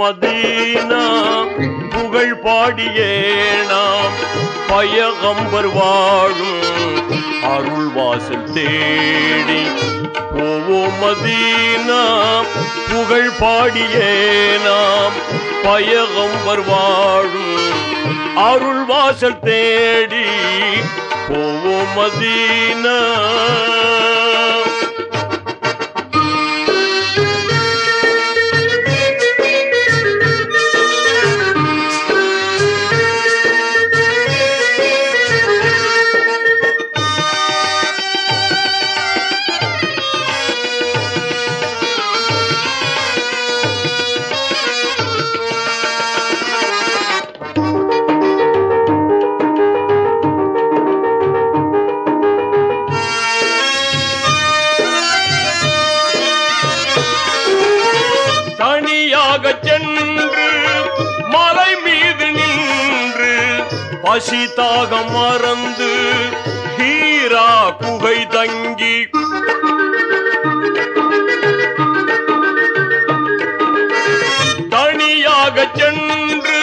Medina புகழ் பாடியே நாம் பயகம்பர் வாழும் அருள்வாசல் தேடி. மதீனா புகழ் பாடியே நாம் பயகம் வருவாழும் அருள் வாசல் தேடி போவோம் மதீனா. பசி தாகம் மறந்து ஹீரா குகை தங்கி. தனியாக சென்று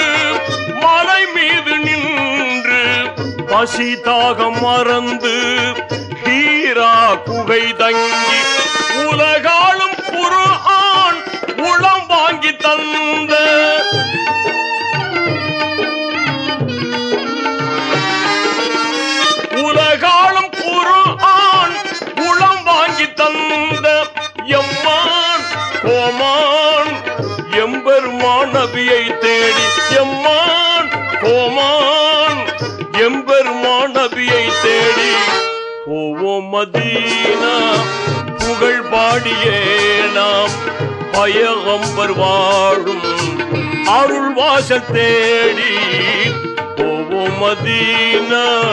மலை மீது நின்று பசி தாகம் மறந்து ஹீரா குகை தங்கி. உலகாலும் உலகாளும் ஆண் உளம் வாங்கி தந்த நபியை தேடி எம்மான் ஓமான் எம்பெருமான் நபியை தேடி. போவோம் மதீனா புகழ் பாடியே நாம். பயகம்பர் வாழும் அருள் வாசல் தேடி. போவோம் மதீனா.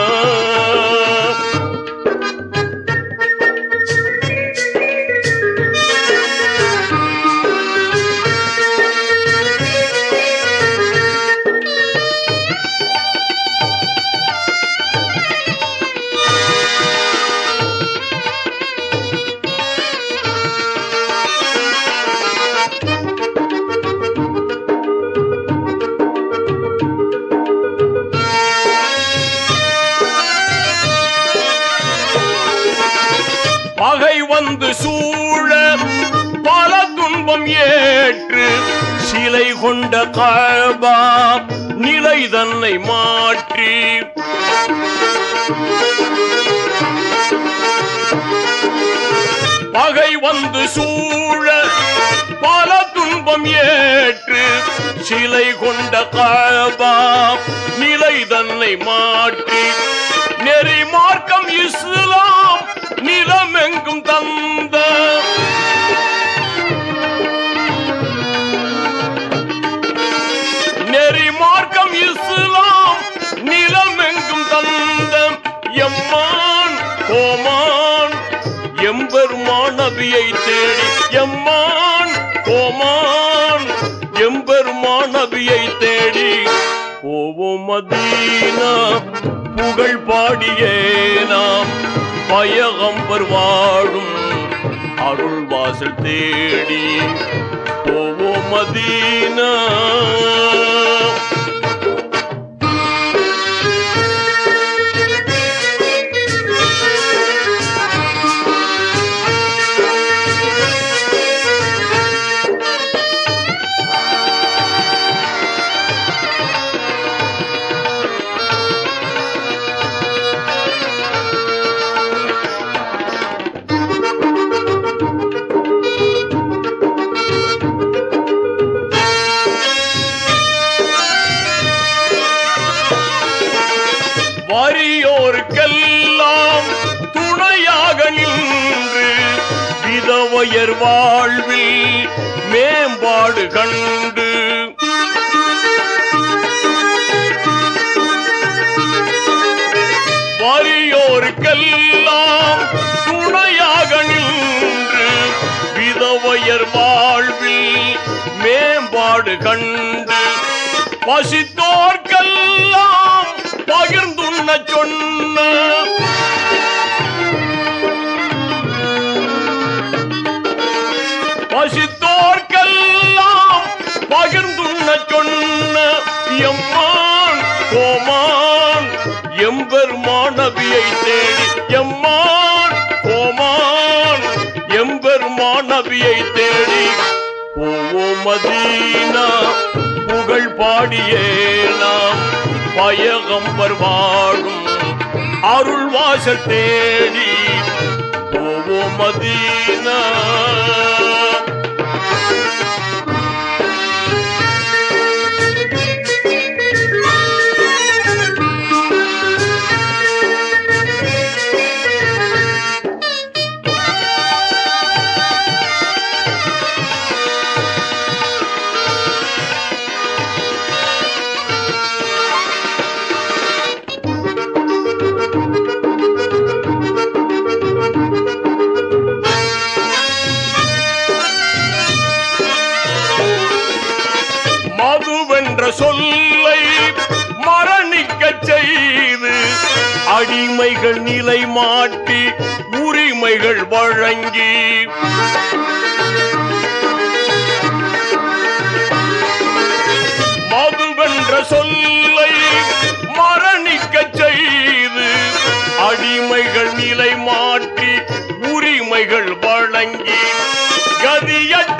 வந்து சூழ பல துன்பம் ஏற்று சிலை கொண்ட கபா நிலை தன்னை மாற்றி. பகை வந்து சூழ பல துன்பம் ஏற்று சிலை கொண்ட காபா நிலை தன்னை மாற்றி நெறி மார்க்கம் இஸ்லாம் நிலம் எங்கும் தந்த. நெறி மார்க்கம் இஸ்லாம் நிலம் எங்கும் தந்த. எம்மான் கோமான் எம்பெருமான் நபியை தேடி எம்மான் மதீனா புகழ் பாடியே நாம். பயகம்பர் வாழும் அருள் வாசல் தேடி போவோம் மதீனா. விதவையர் வாழ்வில் மேம்பாடு கண்டு. வரியோருக்கெல்லாம் துணையாக நின்று விதவையர் வாழ்வில் மேம்பாடு கண்டு. பசித்தோர்க்கெல்லாம் பகிர்ந்துண்ண சொன்ன தேடி எம்மான் கோமான் எம்பெருமானவியை தேடி. ஓ மதீனா புகழ் பாடியே நாம். பயகம்பர் வாழும் அருள்வாசல் தேடி. ஓ மதீனா. அடிமைகள் நிலை மாட்டி உரிமைகள் வழங்கி. மதுவென்ற சொல்லை மரணிக்க செய்து அடிமைகள் நிலை மாட்டி உரிமைகள் வழங்கி. கதியற்ற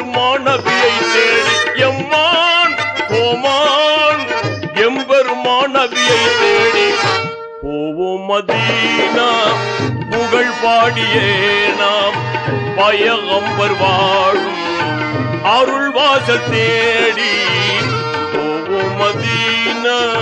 எம்பெருமானவியை தேடி எம்மான் கோமான் எம்பெருமானவியை தேடி. போவோம் மதீனா புகழ் பாடியே நாம். பயகம்பர் வாழும் அருள்வாசல் தேடி. போவோம் மதீனா.